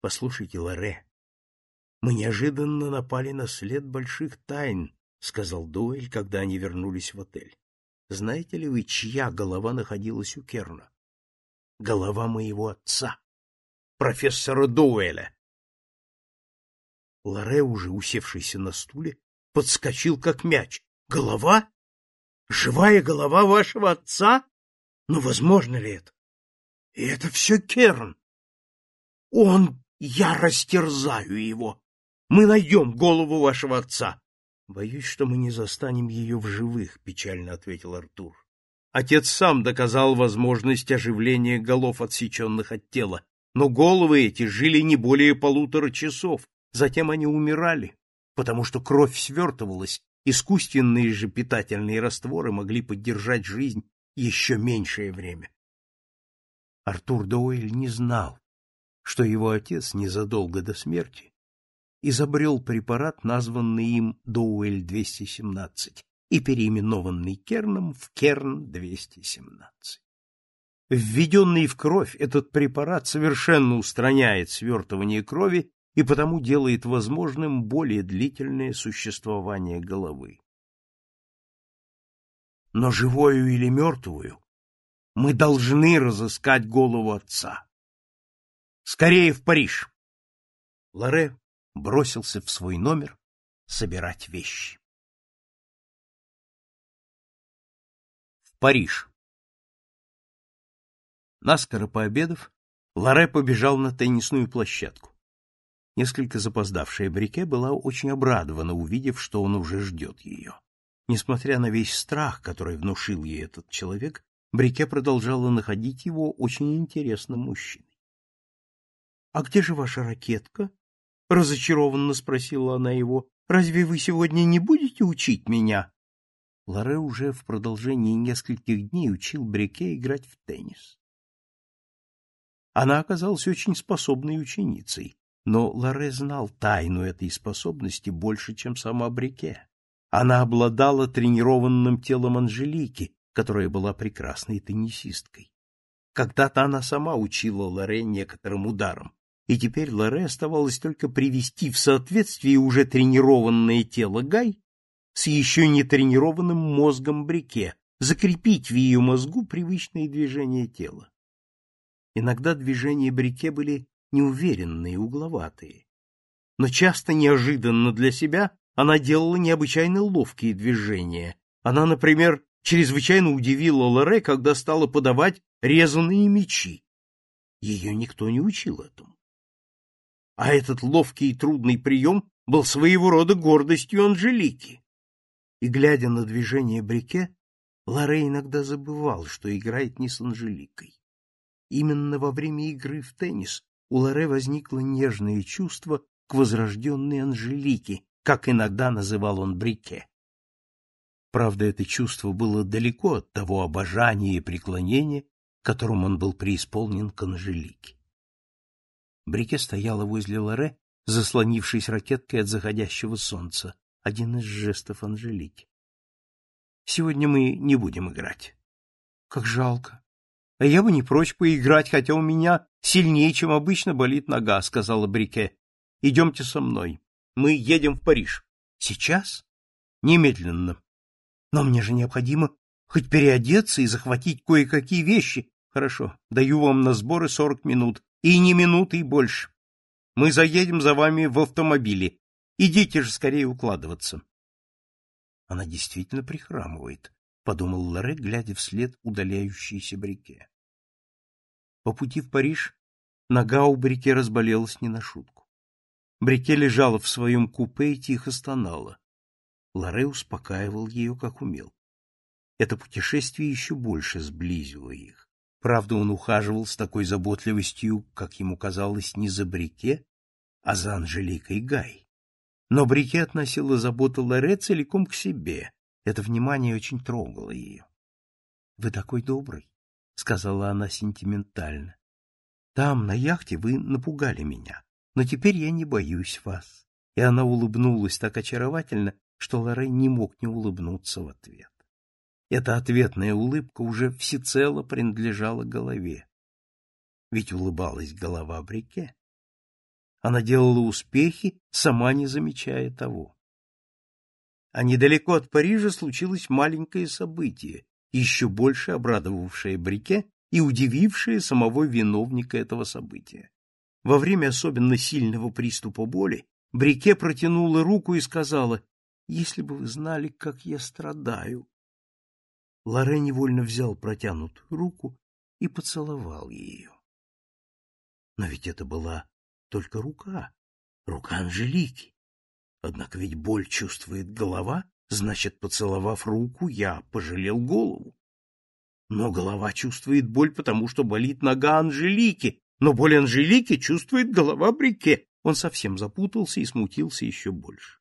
— Послушайте, Лоре, мы неожиданно напали на след больших тайн, — сказал Дуэль, когда они вернулись в отель. Знаете ли вы, чья голова находилась у Керна? Голова моего отца, профессора Дуэля. Лоре, уже усевшийся на стуле, подскочил как мяч. Голова? Живая голова вашего отца? Но возможно ли это? И это все Керн. Он, я растерзаю его. Мы найдем голову вашего отца. Боюсь, что мы не застанем ее в живых, печально ответил Артур. Отец сам доказал возможность оживления голов, отсеченных от тела, но головы эти жили не более полутора часов, затем они умирали, потому что кровь свертывалась, искусственные же питательные растворы могли поддержать жизнь еще меньшее время. Артур Доуэль не знал, что его отец незадолго до смерти изобрел препарат, названный им Доуэль-217 и переименованный Керном в Керн-217. Введенный в кровь, этот препарат совершенно устраняет свертывание крови и потому делает возможным более длительное существование головы. Но живую или мертвую мы должны разыскать голову отца. Скорее в Париж! Лоре бросился в свой номер собирать вещи. В Париж. Наскоро пообедав, Лоре побежал на теннисную площадку. Несколько запоздавшая Брике была очень обрадована, увидев, что он уже ждет ее. Несмотря на весь страх, который внушил ей этот человек, Брике продолжала находить его очень интересным мужчиной. — А где же ваша ракетка? разочарованно спросила она его. Разве вы сегодня не будете учить меня? Лоре уже в продолжении нескольких дней учил Брике играть в теннис. Она оказалась очень способной ученицей, но Лоре знал тайну этой способности больше, чем сама Брике. Она обладала тренированным телом Анжелики, которая была прекрасной теннисисткой. Когда-то она сама учила Лоре некоторым ударам, и теперь Лоре оставалось только привести в соответствие уже тренированное тело Гай с еще не тренированным мозгом Брике, закрепить в ее мозгу привычные движения тела. Иногда движения Брике были неуверенные, угловатые. Но часто неожиданно для себя она делала необычайно ловкие движения. Она, например, чрезвычайно удивила Лоре, когда стала подавать резаные мечи. Ее никто не учил этому а этот ловкий и трудный прием был своего рода гордостью Анжелики. И, глядя на движение Брике, Лоре иногда забывал, что играет не с Анжеликой. Именно во время игры в теннис у Лоре возникло нежное чувство к возрожденной Анжелике, как иногда называл он Брике. Правда, это чувство было далеко от того обожания и преклонения, которым он был преисполнен к Анжелике. Брике стояла возле Лоре, заслонившись ракеткой от заходящего солнца. Один из жестов Анжелики. «Сегодня мы не будем играть». «Как жалко. А я бы не прочь поиграть, хотя у меня сильнее, чем обычно, болит нога», — сказала Брике. «Идемте со мной. Мы едем в Париж». «Сейчас?» «Немедленно. Но мне же необходимо хоть переодеться и захватить кое-какие вещи. Хорошо, даю вам на сборы сорок минут. И ни минуты больше. Мы заедем за вами в автомобиле. Идите же скорее укладываться. Она действительно прихрамывает, подумал Лоре, глядя вслед удаляющейся Брике. По пути в Париж нога у Брике разболелась не на шутку. Брике лежала в своем купе и тихо стонала. Лоре успокаивал ее, как умел. Это путешествие еще больше сблизило их. Правда, он ухаживал с такой заботливостью, как ему казалось, не за Брике, а за Анжеликой Гай. Но Брике относила заботу Лоре целиком к себе. Это внимание очень трогало ее. — Вы такой добрый, — сказала она сентиментально. — Там, на яхте, вы напугали меня, но теперь я не боюсь вас. И она улыбнулась так очаровательно, что Лоре не мог не улыбнуться в ответ. Эта ответная улыбка уже всецело принадлежала голове. Ведь улыбалась голова Брике. Она делала успехи, сама не замечая того. А недалеко от Парижа случилось маленькое событие, еще больше обрадовавшее Брике и удивившее самого виновника этого события. Во время особенно сильного приступа боли Брике протянула руку и сказала, «Если бы вы знали, как я страдаю». Лоре невольно взял протянутую руку и поцеловал ее. Но ведь это была только рука, рука Анжелики. Однако ведь боль чувствует голова, значит, поцеловав руку, я пожалел голову. Но голова чувствует боль, потому что болит нога Анжелики, но боль Анжелики чувствует голова Брике. Он совсем запутался и смутился еще больше.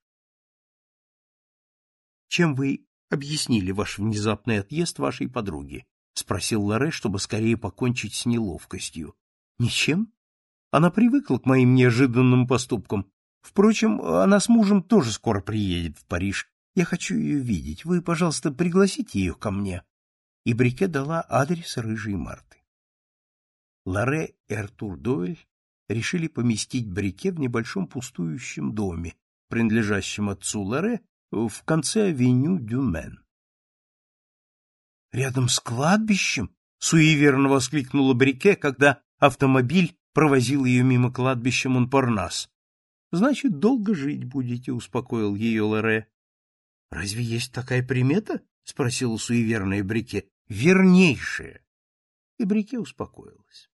Чем вы объяснили ваш внезапный отъезд вашей подруги? спросил Лоре, чтобы скорее покончить с неловкостью. Ничем? Она привыкла к моим неожиданным поступкам. Впрочем, она с мужем тоже скоро приедет в Париж. Я хочу ее видеть. Вы, пожалуйста, пригласите ее ко мне. И Брике дала адрес рыжей Марты. Лоре и Артур Дойль решили поместить Брике в небольшом пустующем доме, принадлежащем отцу Лоре, в конце авеню Дюмен. «Рядом с кладбищем?» — суеверно воскликнула Брике, когда автомобиль провозил ее мимо кладбища Монпарнас. «Значит, долго жить будете», — успокоил ее Лоре. «Разве есть такая примета?» — спросила суеверная Брике. «Вернейшая». И Брике успокоилась.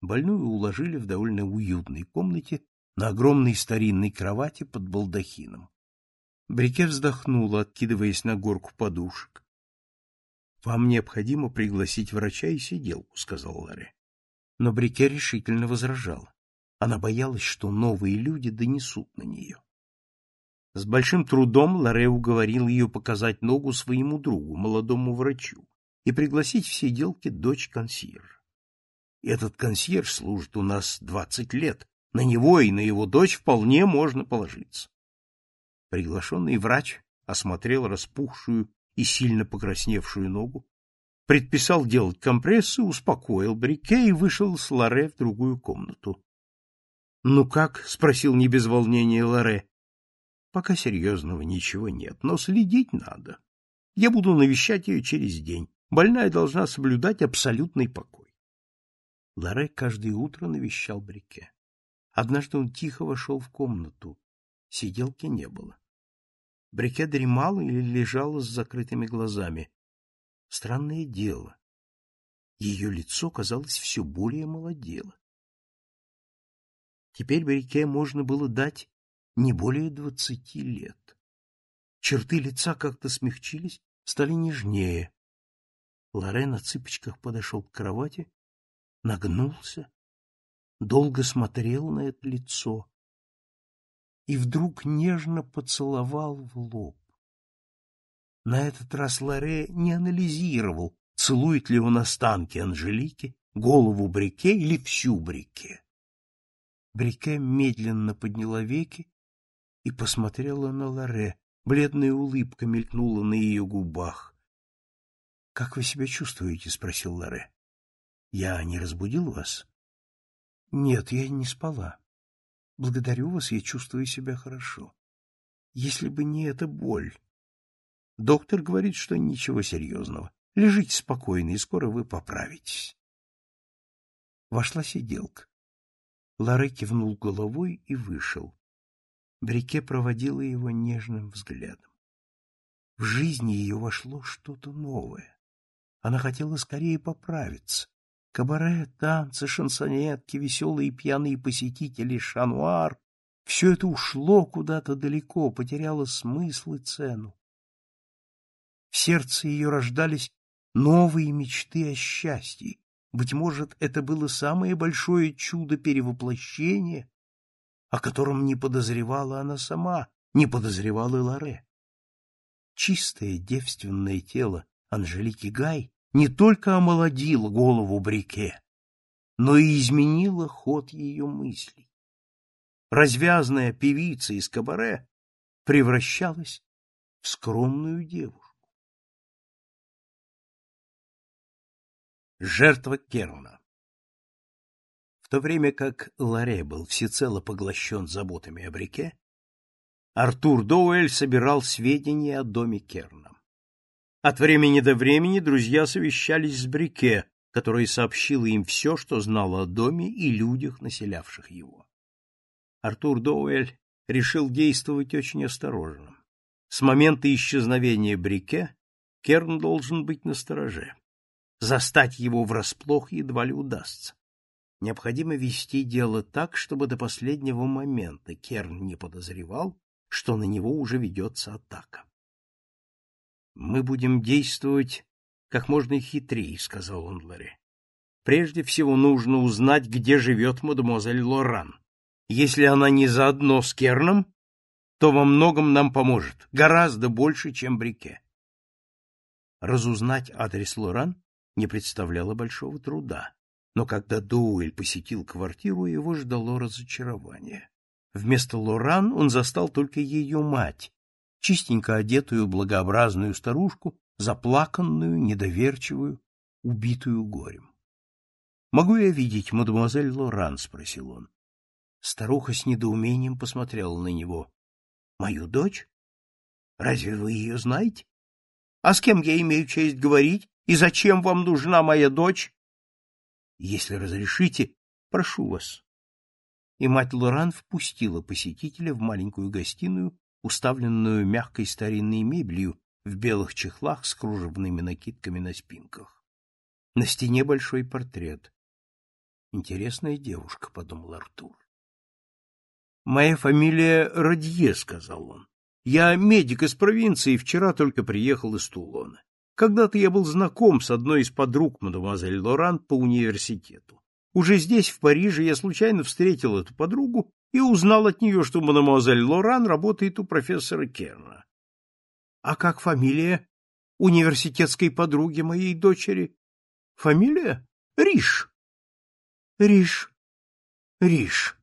Больную уложили в довольно уютной комнате на огромной старинной кровати под балдахином. Брике вздохнула, откидываясь на горку подушек. — Вам необходимо пригласить врача и сиделку, — сказал Ларри. Но Брике решительно возражала. Она боялась, что новые люди донесут на нее. С большим трудом Ларе уговорил ее показать ногу своему другу, молодому врачу, и пригласить в сиделки дочь консьержа. Этот консьерж служит у нас двадцать лет. На него и на его дочь вполне можно положиться. Приглашенный врач осмотрел распухшую и сильно покрасневшую ногу, предписал делать компрессы, успокоил Брике и вышел с Лоре в другую комнату. — Ну как? — спросил не без волнения Лоре. — Пока серьезного ничего нет, но следить надо. Я буду навещать ее через день. Больная должна соблюдать абсолютный покой. Лоре каждое утро навещал Брике. Однажды он тихо вошел в комнату. Сиделки не было. Брике дремала или лежала с закрытыми глазами. Странное дело. Ее лицо, казалось, все более молодело. Теперь Брике можно было дать не более двадцати лет. Черты лица как-то смягчились, стали нежнее. Лорен на цыпочках подошел к кровати нагнулся, долго смотрел на это лицо и вдруг нежно поцеловал в лоб. На этот раз Ларе не анализировал, целует ли он останки Анжелики, голову Брике или всю Брике. Брике медленно подняла веки и посмотрела на Ларе. Бледная улыбка мелькнула на ее губах. — Как вы себя чувствуете? — спросил Ларе. Я не разбудил вас? Нет, я не спала. Благодарю вас, я чувствую себя хорошо. Если бы не эта боль. Доктор говорит, что ничего серьезного. Лежите спокойно, и скоро вы поправитесь. Вошла сиделка. Лары кивнул головой и вышел. Брике проводила его нежным взглядом. В жизни ее вошло что-то новое. Она хотела скорее поправиться, Кабаре, танцы, шансонетки, веселые пьяные посетители, шануар — все это ушло куда-то далеко, потеряло смысл и цену. В сердце ее рождались новые мечты о счастье. Быть может, это было самое большое чудо перевоплощения, о котором не подозревала она сама, не подозревала и Лоре. Чистое девственное тело Анжелики Гай не только омолодила голову Брике, но и изменила ход ее мыслей. Развязная певица из кабаре превращалась в скромную девушку. Жертва Керна В то время как Ларе был всецело поглощен заботами о Брике, Артур Доуэль собирал сведения о доме Керна. От времени до времени друзья совещались с Брике, который сообщил им все, что знал о доме и людях, населявших его. Артур Доуэль решил действовать очень осторожно. С момента исчезновения Брике Керн должен быть настороже. Застать его врасплох едва ли удастся. Необходимо вести дело так, чтобы до последнего момента Керн не подозревал, что на него уже ведется атака. «Мы будем действовать как можно хитрее», — сказал он Ларе. «Прежде всего нужно узнать, где живет мадемуазель Лоран. Если она не заодно с Керном, то во многом нам поможет, гораздо больше, чем Брике». Разузнать адрес Лоран не представляло большого труда но когда Доуэль посетил квартиру, его ждало разочарование. Вместо Лоран он застал только ее мать, чистенько одетую благообразную старушку, заплаканную, недоверчивую, убитую горем. — Могу я видеть мадемуазель Лоран? — спросил он. Старуха с недоумением посмотрела на него. — Мою дочь? Разве вы ее знаете? А с кем я имею честь говорить? И зачем вам нужна моя дочь? Если разрешите, прошу вас. И мать Лоран впустила посетителя в маленькую гостиную, уставленную мягкой старинной мебелью в белых чехлах с кружевными накидками на спинках. На стене большой портрет. Интересная девушка, подумал Артур. Моя фамилия Радье, сказал он. Я медик из провинции, вчера только приехал из Тулона. Когда-то я был знаком с одной из подруг мадемуазель Лоран по университету. Уже здесь, в Париже, я случайно встретил эту подругу и узнал от нее, что мадемуазель Лоран работает у профессора Керна. — А как фамилия университетской подруги моей дочери? — Фамилия? Риш. — Риш. Риш.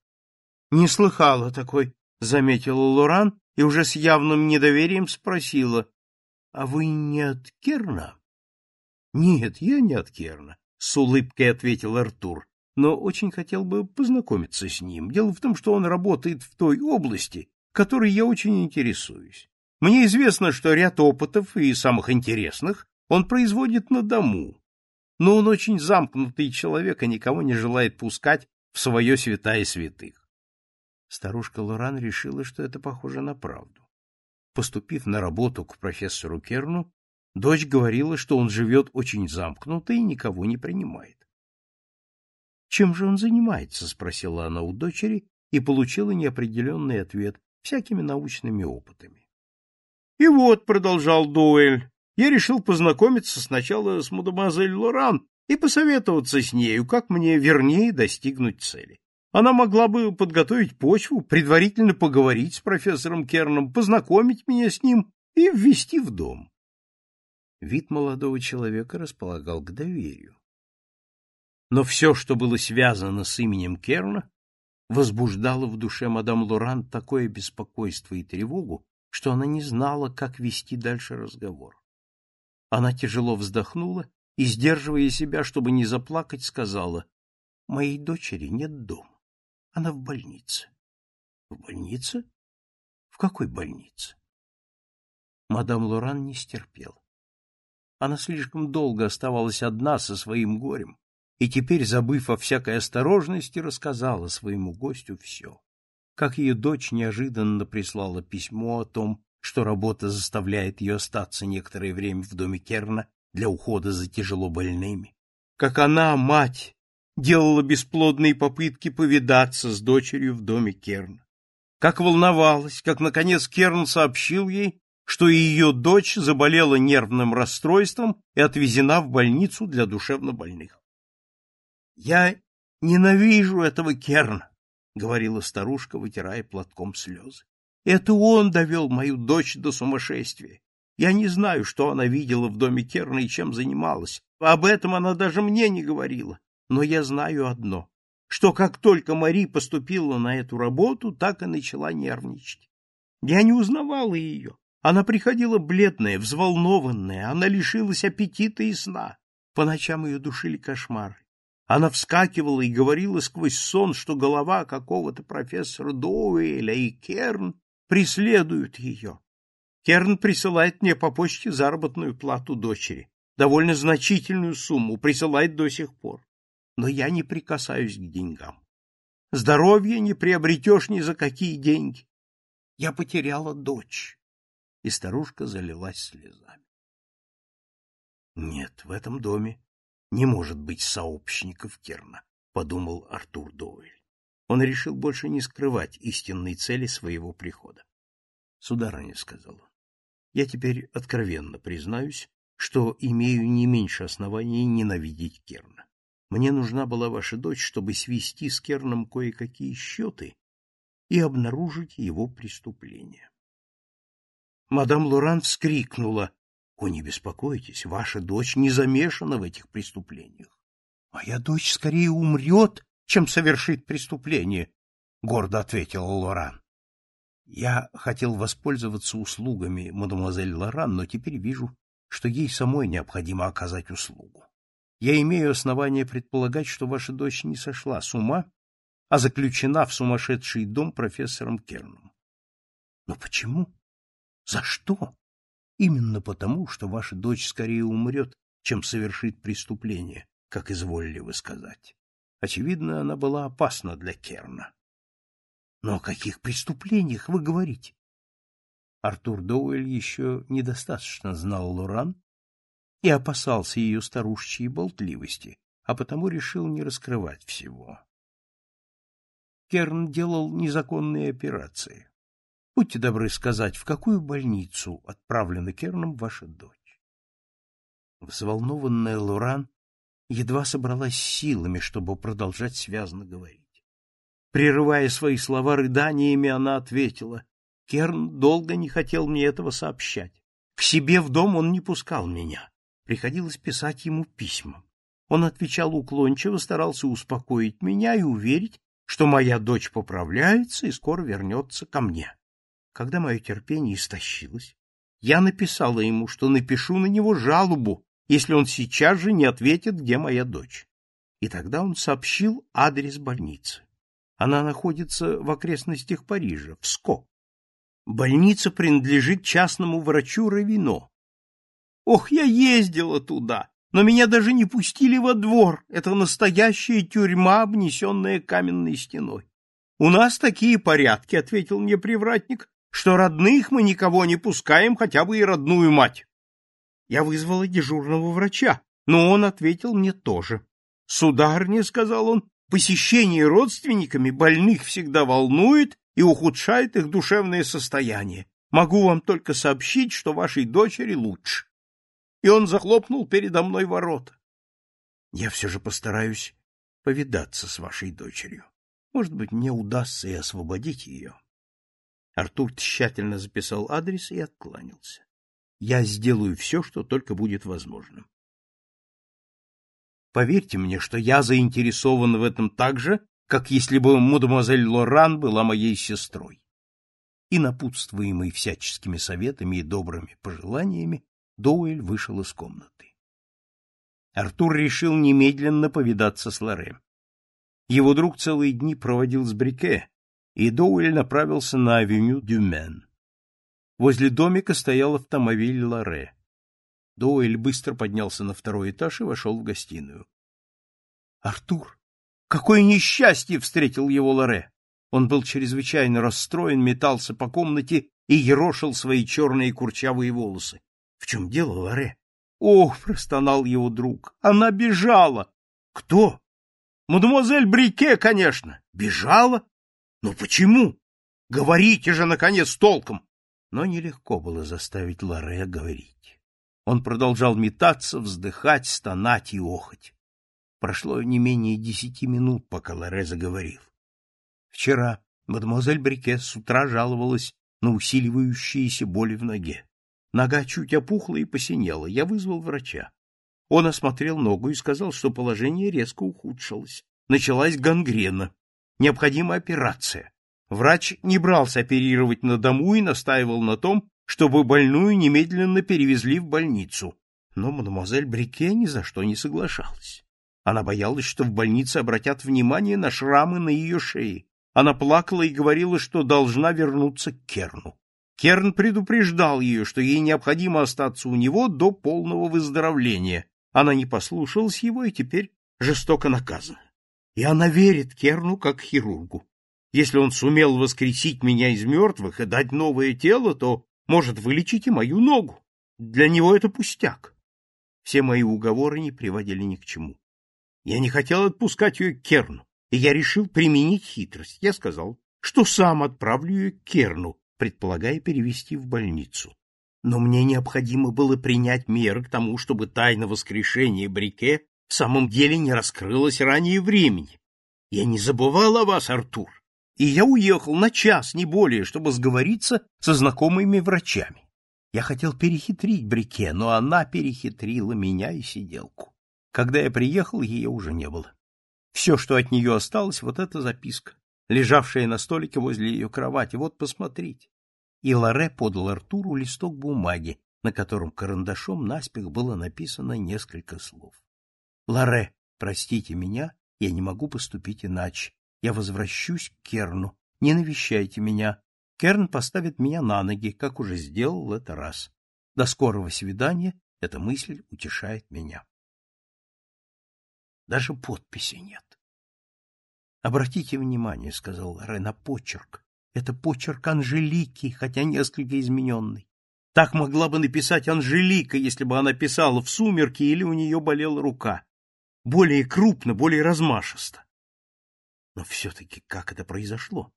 Не слыхала такой, — заметила Лоран и уже с явным недоверием спросила. — А вы не от Керна? — Нет, я не от Керна, — с улыбкой ответил Артур, но очень хотел бы познакомиться с ним. Дело в том, что он работает в той области, которой я очень интересуюсь. Мне известно, что ряд опытов и самых интересных он производит на дому, но он очень замкнутый человек и никого не желает пускать в свое святая святых. Старушка Лоран решила, что это похоже на правду. Поступив на работу к профессору Керну, дочь говорила, что он живет очень замкнуто и никого не принимает. «Чем же он занимается?» — спросила она у дочери и получила неопределенный ответ всякими научными опытами. «И вот», — продолжал Дуэль, — «я решил познакомиться сначала с мадемуазель Лоран и посоветоваться с нею, как мне вернее достигнуть цели. Она могла бы подготовить почву, предварительно поговорить с профессором Керном, познакомить меня с ним и ввести в дом. Вид молодого человека располагал к доверию. Но все, что было связано с именем Керна, возбуждало в душе мадам Лоран такое беспокойство и тревогу, что она не знала, как вести дальше разговор. Она тяжело вздохнула и, сдерживая себя, чтобы не заплакать, сказала, «Моей дочери нет дома. Она в больнице. В больнице? В какой больнице? Мадам Лоран не стерпела. Она слишком долго оставалась одна со своим горем, и теперь, забыв о всякой осторожности, рассказала своему гостю все. Как ее дочь неожиданно прислала письмо о том, что работа заставляет ее остаться некоторое время в доме Керна для ухода за тяжело больными. Как она, мать, делала бесплодные попытки повидаться с дочерью в доме Керна. Как волновалась, как, наконец, Керн сообщил ей, что ее дочь заболела нервным расстройством и отвезена в больницу для душевнобольных. — Я ненавижу этого Керна, — говорила старушка, вытирая платком слезы. — Это он довел мою дочь до сумасшествия. Я не знаю, что она видела в доме Керна и чем занималась. Об этом она даже мне не говорила. Но я знаю одно, что как только Мари поступила на эту работу, так и начала нервничать. Я не узнавала ее. Она приходила бледная, взволнованная, она лишилась аппетита и сна. По ночам ее душили кошмары. Она вскакивала и говорила сквозь сон, что голова какого-то профессора Доуэля и Керн преследуют ее. Керн присылает мне по почте заработную плату дочери, довольно значительную сумму, присылает до сих пор. Но я не прикасаюсь к деньгам. Здоровье не приобретешь ни за какие деньги. Я потеряла дочь. И старушка залилась слезами. Нет, в этом доме не может быть сообщников Керна, подумал Артур Доуэль. Он решил больше не скрывать истинной цели своего прихода. Сударыня, сказал он, я теперь откровенно признаюсь, что имею не меньше оснований ненавидеть Керна. Мне нужна была ваша дочь, чтобы свести с Керном кое-какие счеты и обнаружить его преступление. Мадам Лоран вскрикнула. — О, не беспокойтесь, ваша дочь не замешана в этих преступлениях. — Моя дочь скорее умрет, чем совершит преступление, — гордо ответила Лоран. Я хотел воспользоваться услугами мадемуазель Лоран, но теперь вижу, что ей самой необходимо оказать услугу. Я имею основание предполагать, что ваша дочь не сошла с ума, а заключена в сумасшедший дом профессором Керном. Но почему? За что? Именно потому, что ваша дочь скорее умрет, чем совершит преступление, как изволили вы сказать. Очевидно, она была опасна для Керна. Но о каких преступлениях вы говорите? Артур Доуэль еще недостаточно знал Лоран и опасался ее старушечьей болтливости, а потому решил не раскрывать всего. Керн делал незаконные операции. Будьте добры сказать, в какую больницу отправлена Керном ваша дочь? Взволнованная Лоран едва собралась силами, чтобы продолжать связно говорить. Прерывая свои слова рыданиями, она ответила, «Керн долго не хотел мне этого сообщать. К себе в дом он не пускал меня. Приходилось писать ему письма. Он отвечал уклончиво, старался успокоить меня и уверить, что моя дочь поправляется и скоро вернется ко мне. Когда мое терпение истощилось, я написала ему, что напишу на него жалобу, если он сейчас же не ответит, где моя дочь. И тогда он сообщил адрес больницы. Она находится в окрестностях Парижа, в Ско. Больница принадлежит частному врачу Равино. Ох, я ездила туда, но меня даже не пустили во двор. Это настоящая тюрьма, обнесенная каменной стеной. У нас такие порядки, — ответил мне привратник, что родных мы никого не пускаем, хотя бы и родную мать. Я вызвала дежурного врача, но он ответил мне тоже. Сударыня, — сказал он, — посещение родственниками больных всегда волнует и ухудшает их душевное состояние. Могу вам только сообщить, что вашей дочери лучше. И он захлопнул передо мной ворота. Я все же постараюсь повидаться с вашей дочерью. Может быть, мне удастся и освободить ее. Артур тщательно записал адрес и откланялся. Я сделаю все, что только будет возможным. Поверьте мне, что я заинтересован в этом так же, как если бы мадемуазель Лоран была моей сестрой. И, напутствуемый всяческими советами и добрыми пожеланиями, Доуэль вышел из комнаты. Артур решил немедленно повидаться с Лоре. Его друг целые дни проводил с Брике, и Доуэль направился на авеню Дюмен. Возле домика стоял автомобиль Лоре. Доуэль быстро поднялся на второй этаж и вошел в гостиную. — Артур! Какое несчастье! — встретил его Лоре. Он был чрезвычайно расстроен, метался по комнате и ерошил свои черные курчавые волосы. — В чем дело, Лоре? — Ох! — простонал его друг. — Она бежала! — Кто? — Мадемуазель Брике, конечно. — Бежала? Но почему? Говорите же, наконец, толком! Но нелегко было заставить Лоре говорить. Он продолжал метаться, вздыхать, стонать и охоть. Прошло не менее десяти минут, пока Лоре заговорил. Вчера мадемуазель Брике с утра жаловалась на усиливающиеся боли в ноге. Нога чуть опухла и посинела. Я вызвал врача. Он осмотрел ногу и сказал, что положение резко ухудшилось. Началась гангрена. Необходима операция. Врач не брался оперировать на дому и настаивал на том, чтобы больную немедленно перевезли в больницу. Но мадемуазель Брике ни за что не соглашалась. Она боялась, что в больнице обратят внимание на шрамы на ее шее. Она плакала и говорила, что должна вернуться к Керну. Керн предупреждал ее, что ей необходимо остаться у него до полного выздоровления. Она не послушалась его и теперь жестоко наказана. И она верит Керну как хирургу. Если он сумел воскресить меня из мертвых и дать новое тело, то может вылечить и мою ногу. Для него это пустяк. Все мои уговоры не приводили ни к чему. Я не хотел отпускать ее к Керну, и я решил применить хитрость. Я сказал, что сам отправлю ее к Керну, предполагая перевести в больницу. Но мне необходимо было принять меры к тому, чтобы тайна воскрешения Брике в самом деле не раскрылась ранее времени. Я не забывал о вас, Артур, и я уехал на час, не более, чтобы сговориться со знакомыми врачами. Я хотел перехитрить Брике, но она перехитрила меня и сиделку. Когда я приехал, ее уже не было. Все, что от нее осталось, вот эта записка, лежавшая на столике возле ее кровати. Вот, посмотрите. И Лоре подал Артуру листок бумаги, на котором карандашом наспех было написано несколько слов. Лоре, простите меня, я не могу поступить иначе. Я возвращусь к Керну. Не навещайте меня. Керн поставит меня на ноги, как уже сделал это раз. До скорого свидания. Эта мысль утешает меня. Даже подписи нет. Обратите внимание, сказал Лоре, на почерк. Это почерк Анжелики, хотя несколько измененный. Так могла бы написать Анжелика, если бы она писала в сумерки или у нее болела рука более крупно, более размашисто. Но все-таки как это произошло?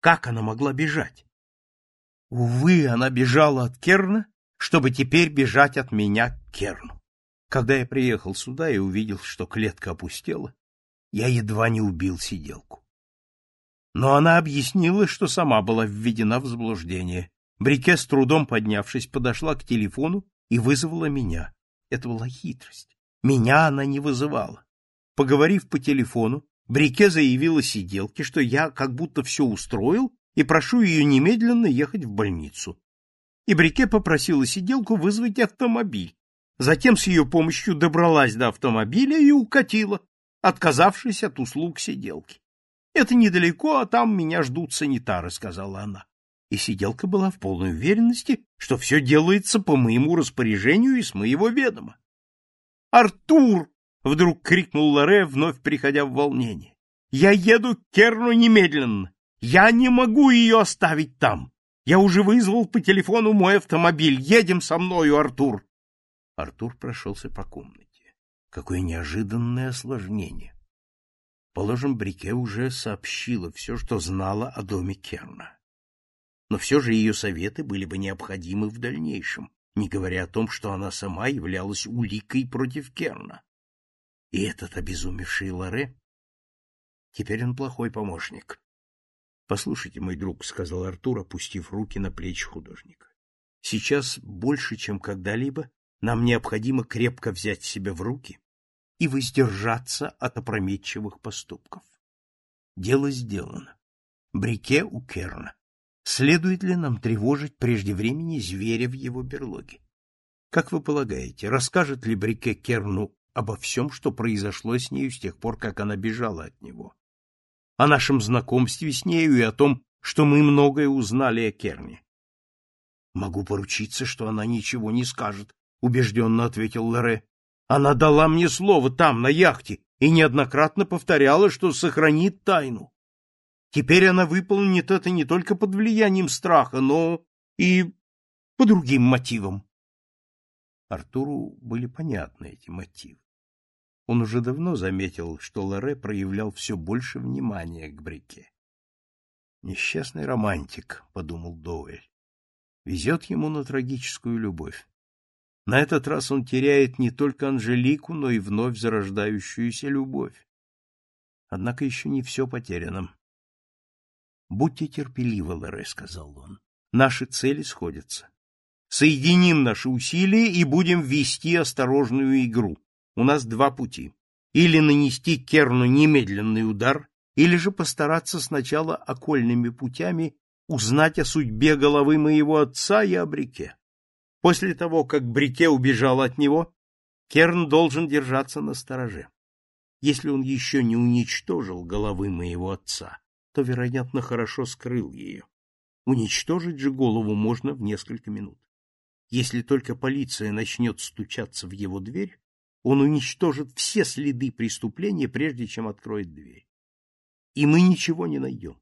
Как она могла бежать? Увы, она бежала от Керна, чтобы теперь бежать от меня к Керну. Когда я приехал сюда и увидел, что клетка опустела, я едва не убил сиделку. Но она объяснила, что сама была введена в заблуждение. Брике, с трудом поднявшись, подошла к телефону и вызвала меня. Это была хитрость. Меня она не вызывала. Поговорив по телефону, Брике заявила сиделке, что я как будто все устроил и прошу ее немедленно ехать в больницу. И Брике попросила сиделку вызвать автомобиль. Затем с ее помощью добралась до автомобиля и укатила, отказавшись от услуг сиделки. «Это недалеко, а там меня ждут санитары», — сказала она. И сиделка была в полной уверенности, что все делается по моему распоряжению и с моего ведома. Артур! — вдруг крикнул Лоре, вновь приходя в волнение. — Я еду к Керну немедленно! Я не могу ее оставить там! Я уже вызвал по телефону мой автомобиль. Едем со мною, Артур! Артур прошелся по комнате. Какое неожиданное осложнение! Положим, Брике уже сообщила все, что знала о доме Керна. Но все же ее советы были бы необходимы в дальнейшем, не говоря о том, что она сама являлась уликой против Керна. И этот обезумевший Лоре? Теперь он плохой помощник. — Послушайте, мой друг, — сказал Артур, опустив руки на плечи художника. — Сейчас больше, чем когда-либо, нам необходимо крепко взять себя в руки и воздержаться от опрометчивых поступков. Дело сделано. Брике у Керна. Следует ли нам тревожить прежде времени зверя в его берлоге? Как вы полагаете, расскажет ли Брике Керну обо всем, что произошло с нею с тех пор, как она бежала от него? О нашем знакомстве с нею и о том, что мы многое узнали о Керне? Могу поручиться, что она ничего не скажет, убежденно ответил Лоре. Она дала мне слово там, на яхте, и неоднократно повторяла, что сохранит тайну. Теперь она выполнит это не только под влиянием страха, но и по другим мотивам. Артуру были понятны эти мотивы. Он уже давно заметил, что Лоре проявлял все больше внимания к Брике. «Несчастный романтик», — подумал Доуэль. «Везет ему на трагическую любовь. На этот раз он теряет не только Анжелику, но и вновь зарождающуюся любовь. Однако еще не все потеряно. Будьте терпеливы, Лоре, сказал он. Наши цели сходятся. Соединим наши усилия и будем вести осторожную игру. У нас два пути. Или нанести Керну немедленный удар, или же постараться сначала окольными путями узнать о судьбе головы моего отца и о Брике. После того, как Брике убежал от него, Керн должен держаться на стороже. Если он еще не уничтожил головы моего отца, то, вероятно, хорошо скрыл ее. Уничтожить же голову можно в несколько минут. Если только полиция начнет стучаться в его дверь, он уничтожит все следы преступления, прежде чем откроет дверь. И мы ничего не найдем.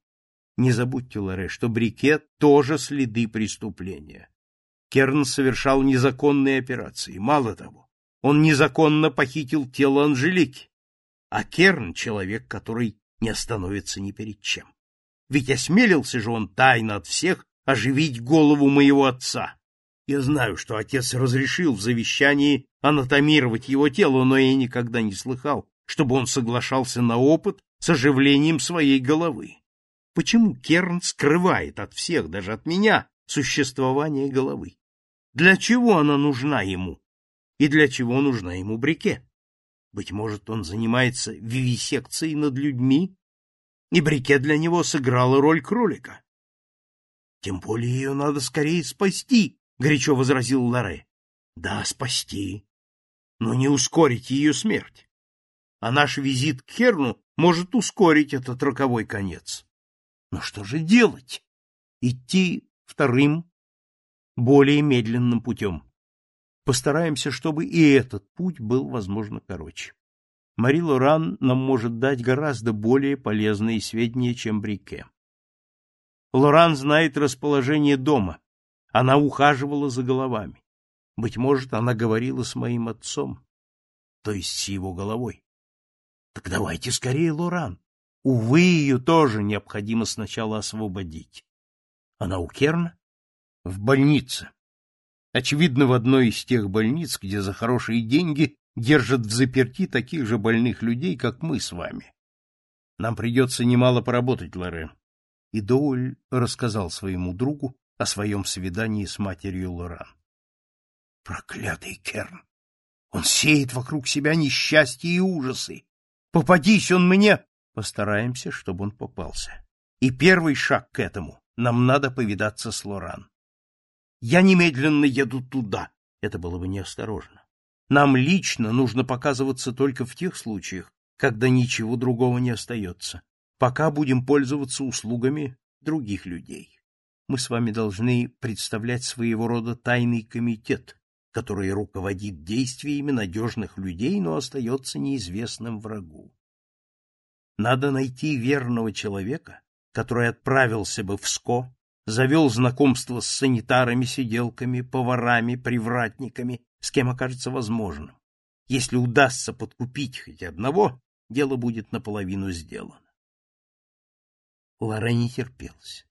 Не забудьте, Лоре, что брикет тоже следы преступления. Керн совершал незаконные операции. Мало того, он незаконно похитил тело Анжелики. А Керн — человек, который не остановится ни перед чем. Ведь осмелился же он тайно от всех оживить голову моего отца. Я знаю, что отец разрешил в завещании анатомировать его тело, но я никогда не слыхал, чтобы он соглашался на опыт с оживлением своей головы. Почему Керн скрывает от всех, даже от меня, существование головы? Для чего она нужна ему? И для чего нужна ему брике? Быть может, он занимается вивисекцией над людьми, и брике для него сыграла роль кролика. Тем более ее надо скорее спасти, — горячо возразил Ларе. Да, спасти, но не ускорить ее смерть. А наш визит к Керну может ускорить этот роковой конец. Но что же делать? Идти вторым, более медленным путем. Постараемся, чтобы и этот путь был, возможно, короче. Мари Лоран нам может дать гораздо более полезные сведения, чем Брике. Лоран знает расположение дома. Она ухаживала за головами. Быть может, она говорила с моим отцом, то есть с его головой. Так давайте скорее, Лоран. Увы, ее тоже необходимо сначала освободить. Она у Керна? В больнице. Очевидно, в одной из тех больниц, где за хорошие деньги держат в заперти таких же больных людей, как мы с вами. Нам придется немало поработать, Лорен. И Доуль рассказал своему другу о своем свидании с матерью Лоран. Проклятый Керн! Он сеет вокруг себя несчастье и ужасы. Попадись он мне! Постараемся, чтобы он попался. И первый шаг к этому — нам надо повидаться с Лоран. Я немедленно еду туда. Это было бы неосторожно. Нам лично нужно показываться только в тех случаях, когда ничего другого не остается. Пока будем пользоваться услугами других людей. Мы с вами должны представлять своего рода тайный комитет, который руководит действиями надежных людей, но остается неизвестным врагу. Надо найти верного человека, который отправился бы в СКО, завел знакомство с санитарами-сиделками, поварами, привратниками, с кем окажется возможным. Если удастся подкупить хоть одного, дело будет наполовину сделано. Лора не терпелась.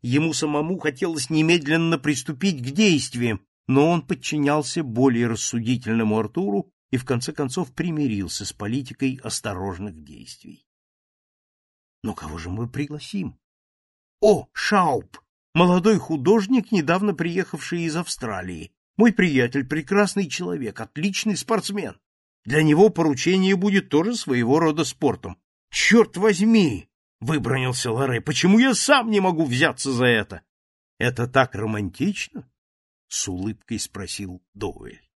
Ему самому хотелось немедленно приступить к действиям, но он подчинялся более рассудительному Артуру и в конце концов примирился с политикой осторожных действий. Но кого же мы пригласим? О, Шауп, молодой художник, недавно приехавший из Австралии. Мой приятель прекрасный человек, отличный спортсмен. Для него поручение будет тоже своего рода спортом. Черт возьми, выбронился Лоре. Почему я сам не могу взяться за это? Это так романтично, с улыбкой спросил Доуэль.